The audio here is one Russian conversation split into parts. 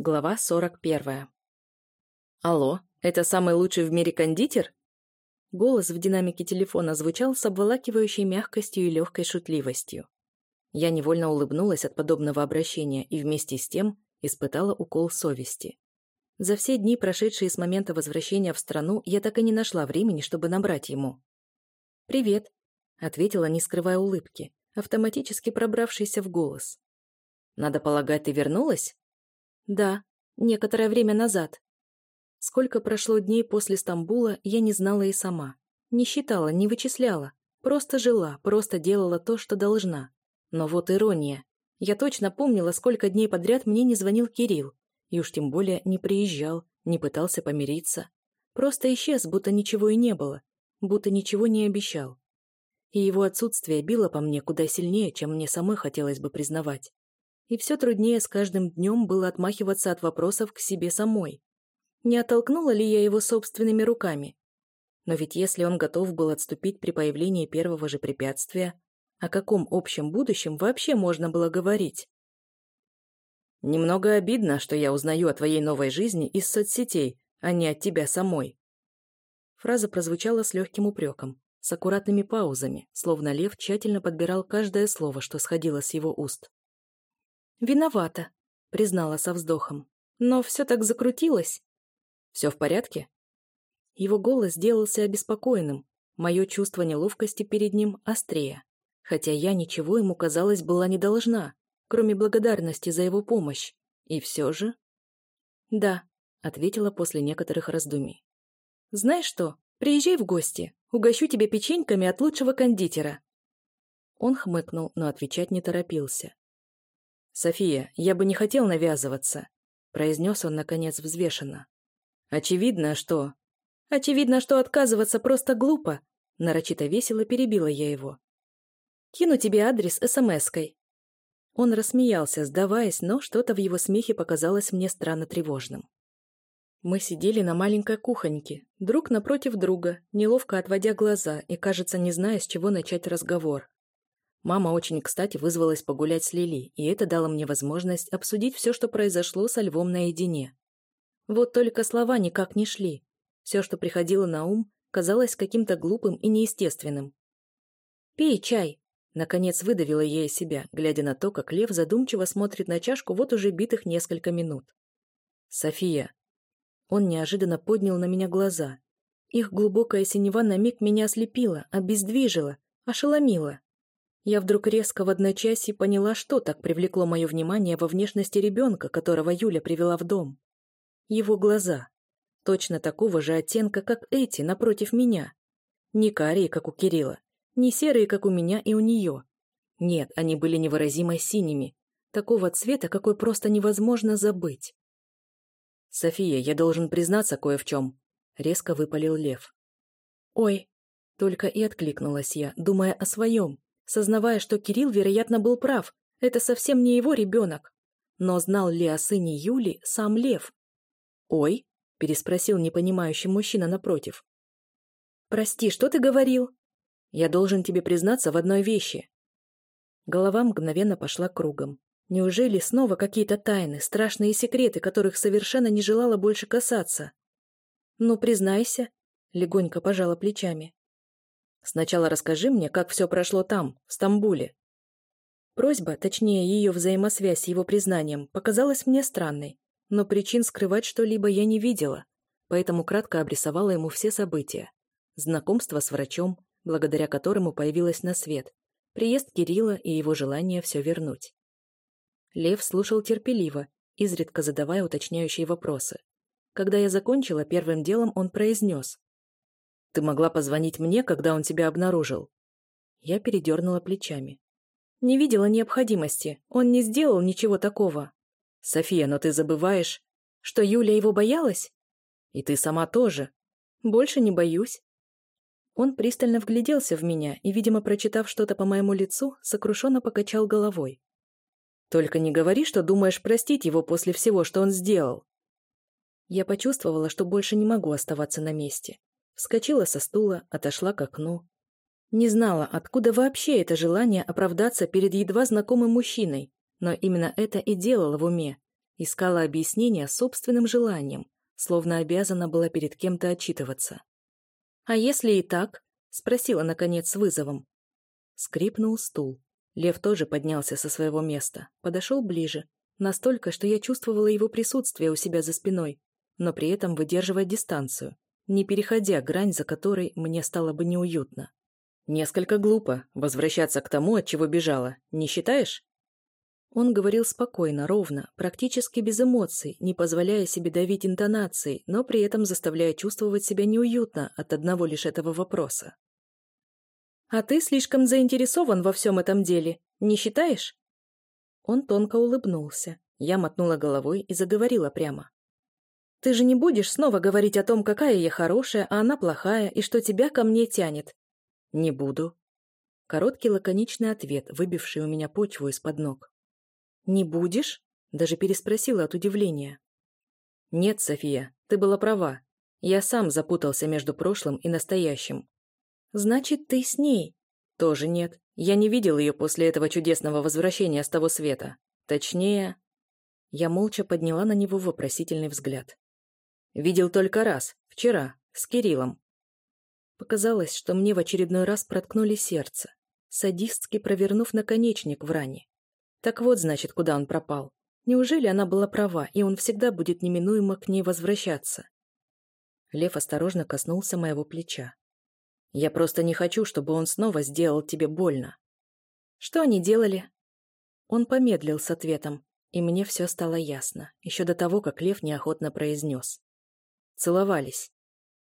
Глава 41. «Алло, это самый лучший в мире кондитер?» Голос в динамике телефона звучал с обволакивающей мягкостью и легкой шутливостью. Я невольно улыбнулась от подобного обращения и вместе с тем испытала укол совести. За все дни, прошедшие с момента возвращения в страну, я так и не нашла времени, чтобы набрать ему. «Привет», — ответила, не скрывая улыбки, автоматически пробравшейся в голос. «Надо полагать, ты вернулась?» Да, некоторое время назад. Сколько прошло дней после Стамбула, я не знала и сама. Не считала, не вычисляла. Просто жила, просто делала то, что должна. Но вот ирония. Я точно помнила, сколько дней подряд мне не звонил Кирилл. И уж тем более не приезжал, не пытался помириться. Просто исчез, будто ничего и не было. Будто ничего не обещал. И его отсутствие било по мне куда сильнее, чем мне самой хотелось бы признавать и все труднее с каждым днем было отмахиваться от вопросов к себе самой. Не оттолкнула ли я его собственными руками? Но ведь если он готов был отступить при появлении первого же препятствия, о каком общем будущем вообще можно было говорить? «Немного обидно, что я узнаю о твоей новой жизни из соцсетей, а не от тебя самой». Фраза прозвучала с легким упреком, с аккуратными паузами, словно лев тщательно подбирал каждое слово, что сходило с его уст. «Виновата», — признала со вздохом. «Но все так закрутилось». «Все в порядке?» Его голос сделался обеспокоенным, мое чувство неловкости перед ним острее. Хотя я ничего ему, казалось, была не должна, кроме благодарности за его помощь. И все же... «Да», — ответила после некоторых раздумий. «Знаешь что, приезжай в гости, угощу тебя печеньками от лучшего кондитера». Он хмыкнул, но отвечать не торопился. «София, я бы не хотел навязываться», — произнес он, наконец, взвешенно. «Очевидно, что...» «Очевидно, что отказываться просто глупо», — нарочито весело перебила я его. «Кину тебе адрес смс-кой». Он рассмеялся, сдаваясь, но что-то в его смехе показалось мне странно тревожным. Мы сидели на маленькой кухоньке, друг напротив друга, неловко отводя глаза и, кажется, не зная, с чего начать разговор. Мама очень кстати вызвалась погулять с Лили, и это дало мне возможность обсудить все, что произошло со львом наедине. Вот только слова никак не шли. Все, что приходило на ум, казалось каким-то глупым и неестественным. «Пей чай!» Наконец выдавила я из себя, глядя на то, как лев задумчиво смотрит на чашку вот уже битых несколько минут. «София!» Он неожиданно поднял на меня глаза. Их глубокая синева на миг меня ослепила, обездвижила, ошеломила. Я вдруг резко в одночасье поняла, что так привлекло мое внимание во внешности ребенка, которого Юля привела в дом. Его глаза. Точно такого же оттенка, как эти, напротив меня. Не карие, как у Кирилла, не серые, как у меня и у нее. Нет, они были невыразимо синими. Такого цвета, какой просто невозможно забыть. «София, я должен признаться кое в чем», — резко выпалил Лев. «Ой», — только и откликнулась я, думая о своем, сознавая, что Кирилл, вероятно, был прав, это совсем не его ребенок. Но знал ли о сыне Юли сам Лев? «Ой?» – переспросил непонимающий мужчина напротив. «Прости, что ты говорил?» «Я должен тебе признаться в одной вещи». Голова мгновенно пошла кругом. Неужели снова какие-то тайны, страшные секреты, которых совершенно не желала больше касаться? «Ну, признайся», — легонько пожала плечами. Сначала расскажи мне, как все прошло там, в Стамбуле». Просьба, точнее ее взаимосвязь с его признанием, показалась мне странной, но причин скрывать что-либо я не видела, поэтому кратко обрисовала ему все события. Знакомство с врачом, благодаря которому появилась на свет, приезд Кирилла и его желание все вернуть. Лев слушал терпеливо, изредка задавая уточняющие вопросы. Когда я закончила, первым делом он произнес. Ты могла позвонить мне, когда он тебя обнаружил?» Я передернула плечами. «Не видела необходимости. Он не сделал ничего такого». «София, но ты забываешь, что Юля его боялась?» «И ты сама тоже». «Больше не боюсь». Он пристально вгляделся в меня и, видимо, прочитав что-то по моему лицу, сокрушенно покачал головой. «Только не говори, что думаешь простить его после всего, что он сделал». Я почувствовала, что больше не могу оставаться на месте. Вскочила со стула, отошла к окну. Не знала, откуда вообще это желание оправдаться перед едва знакомым мужчиной, но именно это и делала в уме. Искала объяснения собственным желанием, словно обязана была перед кем-то отчитываться. «А если и так?» — спросила, наконец, с вызовом. Скрипнул стул. Лев тоже поднялся со своего места, подошел ближе, настолько, что я чувствовала его присутствие у себя за спиной, но при этом выдерживая дистанцию, не переходя грань, за которой мне стало бы неуютно. «Несколько глупо возвращаться к тому, от чего бежала, не считаешь?» Он говорил спокойно, ровно, практически без эмоций, не позволяя себе давить интонацией, но при этом заставляя чувствовать себя неуютно от одного лишь этого вопроса. «А ты слишком заинтересован во всем этом деле, не считаешь?» Он тонко улыбнулся. Я мотнула головой и заговорила прямо. «Ты же не будешь снова говорить о том, какая я хорошая, а она плохая, и что тебя ко мне тянет?» «Не буду». Короткий лаконичный ответ, выбивший у меня почву из-под ног. «Не будешь?» Даже переспросила от удивления. «Нет, София, ты была права. Я сам запутался между прошлым и настоящим». «Значит, ты с ней?» «Тоже нет. Я не видел ее после этого чудесного возвращения с того света. Точнее...» Я молча подняла на него вопросительный взгляд. «Видел только раз, вчера, с Кириллом». Показалось, что мне в очередной раз проткнули сердце, садистски провернув наконечник в ране. Так вот, значит, куда он пропал. Неужели она была права, и он всегда будет неминуемо к ней возвращаться? Лев осторожно коснулся моего плеча. Я просто не хочу, чтобы он снова сделал тебе больно. Что они делали? Он помедлил с ответом, и мне все стало ясно, еще до того, как Лев неохотно произнес. Целовались.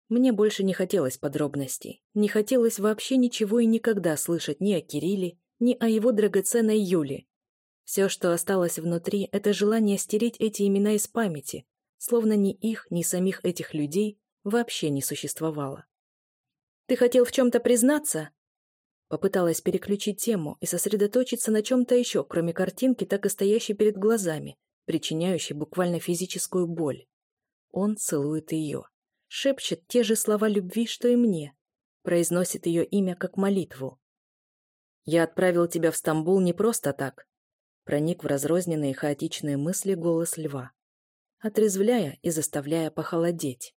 Мне больше не хотелось подробностей, не хотелось вообще ничего и никогда слышать ни о Кирилле, ни о его драгоценной Юле, все, что осталось внутри, это желание стереть эти имена из памяти, словно ни их, ни самих этих людей вообще не существовало. «Ты хотел в чем-то признаться?» Попыталась переключить тему и сосредоточиться на чем-то еще, кроме картинки, так и стоящей перед глазами, причиняющей буквально физическую боль. Он целует ее, шепчет те же слова любви, что и мне, произносит ее имя как молитву. «Я отправил тебя в Стамбул не просто так», проник в разрозненные хаотичные мысли голос льва, отрезвляя и заставляя похолодеть.